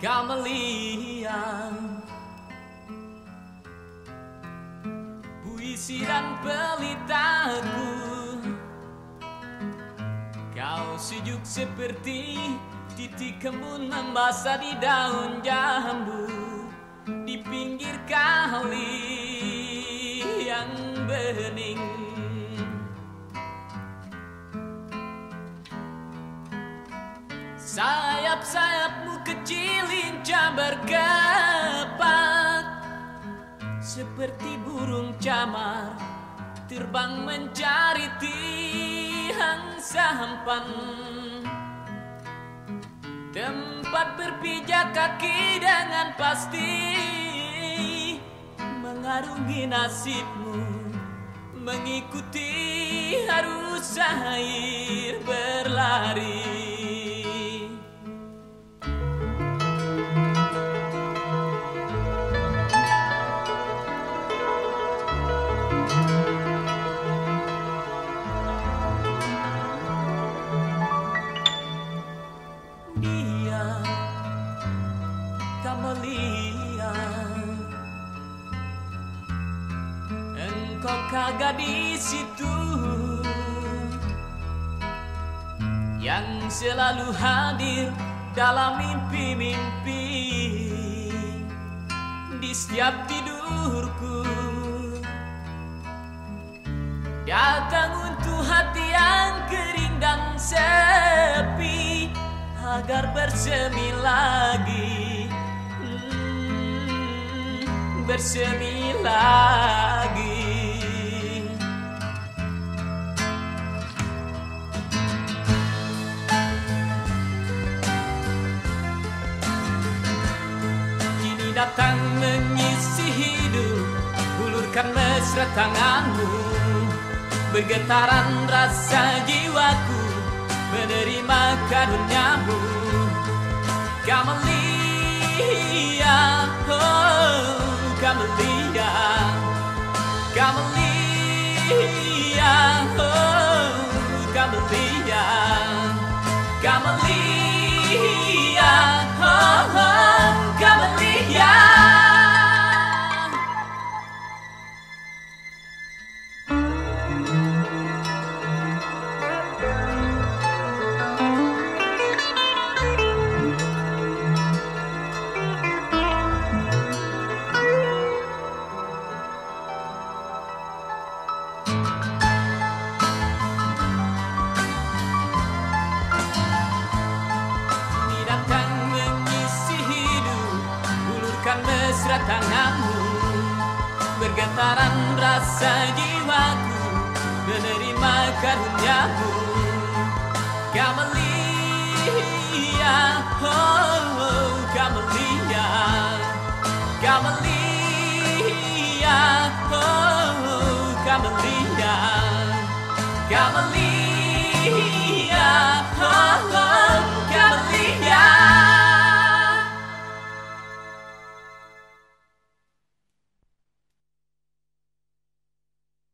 Kamelia Puisi dan pelitaku. Kau sejuk seperti titik kembun membasah di daun jambu. Di pinggir kali yang bening. Sayap-sayapmu kecil Seperti burung camar Terbang mencari tiang sampan. Tempat berpijak kaki dengan pasti Mengarungi nasibmu Mengikuti arus air Engkau kagak di situ. Yang selalu hadir dalam mimpi-mimpi. Di setiap tidurku. Datang untuk hati yang kering dan sepi Agar bersemi lagi Bersemi lagi. Kini datang mengisi hidup Hulurkan mesra tanganmu. Bergetaran rasa jiwaku Menerima karuniamu. Kamelia Kamelia Bergetaran rasa jiwaku Menerima karuniamu Kamelia Oh, oh Kamelia Kamelia Oh, oh Kamelia Kamelia